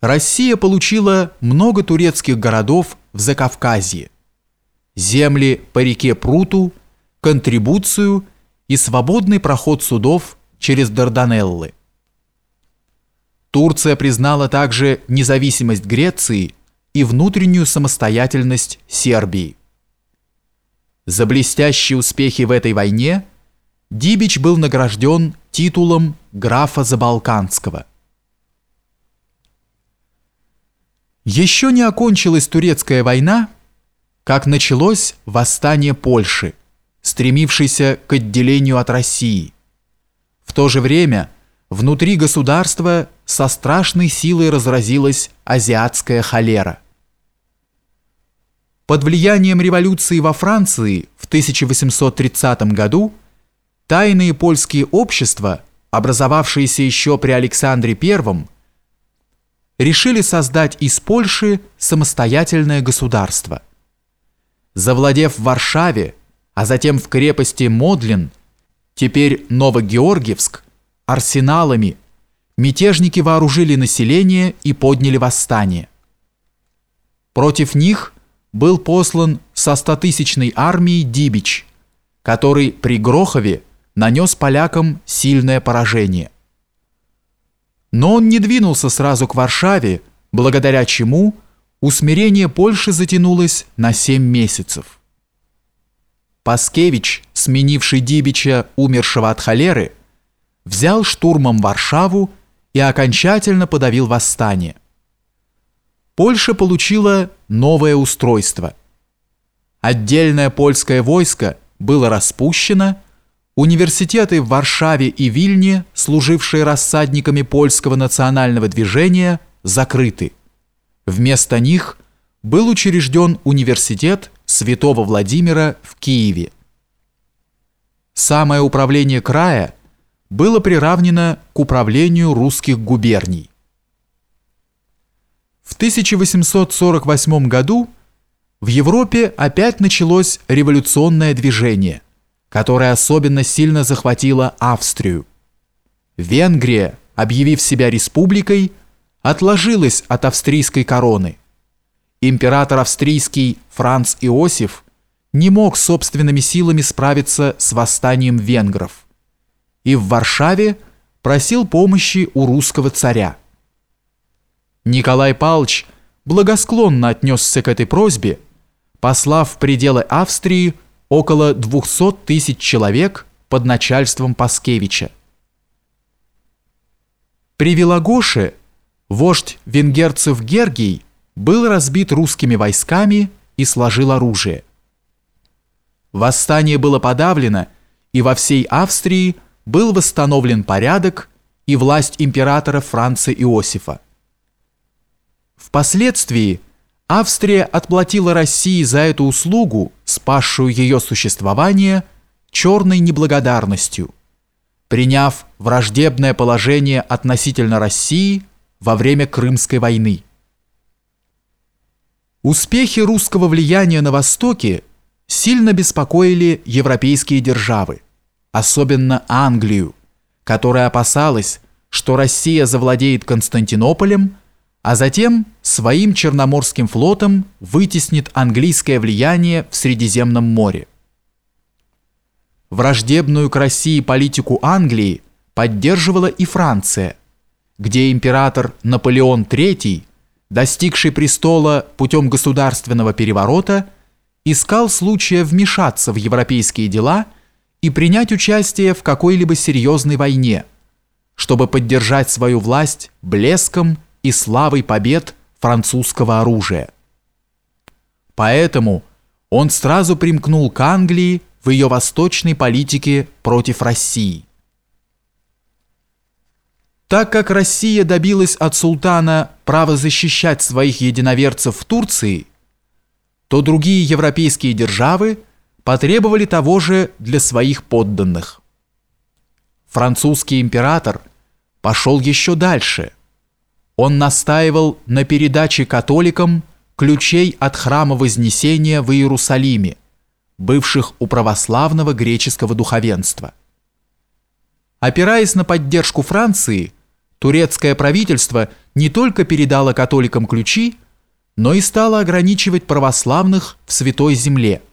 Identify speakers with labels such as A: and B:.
A: Россия получила много турецких городов в Закавказье, земли по реке Пруту, контрибуцию и свободный проход судов через Дарданеллы. Турция признала также независимость Греции и внутреннюю самостоятельность Сербии. За блестящие успехи в этой войне Дибич был награжден титулом графа Забалканского. Еще не окончилась турецкая война, как началось восстание Польши, стремившейся к отделению от России. В то же время внутри государства со страшной силой разразилась азиатская холера. Под влиянием революции во Франции в 1830 году тайные польские общества, образовавшиеся еще при Александре I, решили создать из Польши самостоятельное государство. Завладев в Варшаве, а затем в крепости Модлин, теперь Новогеоргиевск, арсеналами, мятежники вооружили население и подняли восстание. Против них был послан со стотысячной армией Дибич, который при Грохове нанес полякам сильное поражение. Но он не двинулся сразу к Варшаве, благодаря чему усмирение Польши затянулось на 7 месяцев. Паскевич, сменивший Дибича, умершего от холеры, взял штурмом Варшаву и окончательно подавил восстание. Польша получила новое устройство. Отдельное польское войско было распущено, Университеты в Варшаве и Вильне, служившие рассадниками польского национального движения, закрыты. Вместо них был учрежден университет Святого Владимира в Киеве. Самое управление края было приравнено к управлению русских губерний. В 1848 году в Европе опять началось революционное движение – которая особенно сильно захватила Австрию. Венгрия, объявив себя республикой, отложилась от австрийской короны. Император австрийский Франц Иосиф не мог собственными силами справиться с восстанием венгров и в Варшаве просил помощи у русского царя. Николай Павлович благосклонно отнесся к этой просьбе, послав в пределы Австрии около 200 тысяч человек под начальством Паскевича. При Вилагоше вождь венгерцев Гергий был разбит русскими войсками и сложил оружие. Восстание было подавлено, и во всей Австрии был восстановлен порядок и власть императора Франца Иосифа. Впоследствии Австрия отплатила России за эту услугу, спасшую ее существование, черной неблагодарностью, приняв враждебное положение относительно России во время Крымской войны. Успехи русского влияния на Востоке сильно беспокоили европейские державы, особенно Англию, которая опасалась, что Россия завладеет Константинополем – а затем своим Черноморским флотом вытеснит английское влияние в Средиземном море. Враждебную к России политику Англии поддерживала и Франция, где император Наполеон III, достигший престола путем государственного переворота, искал случая вмешаться в европейские дела и принять участие в какой-либо серьезной войне, чтобы поддержать свою власть блеском и славой побед французского оружия. Поэтому он сразу примкнул к Англии в ее восточной политике против России. Так как Россия добилась от султана права защищать своих единоверцев в Турции, то другие европейские державы потребовали того же для своих подданных. Французский император пошел еще дальше – он настаивал на передаче католикам ключей от храма Вознесения в Иерусалиме, бывших у православного греческого духовенства. Опираясь на поддержку Франции, турецкое правительство не только передало католикам ключи, но и стало ограничивать православных в Святой Земле –